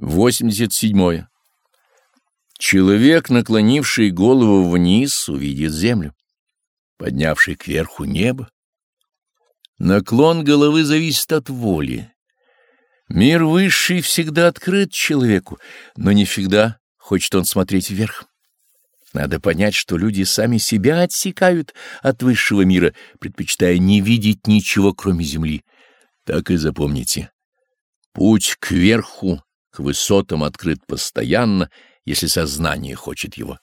87. Человек, наклонивший голову вниз, увидит землю, поднявший кверху небо. Наклон головы зависит от воли. Мир высший всегда открыт человеку, но не всегда хочет он смотреть вверх. Надо понять, что люди сами себя отсекают от высшего мира, предпочитая не видеть ничего, кроме земли. Так и запомните. Путь кверху высотам открыт постоянно, если сознание хочет его.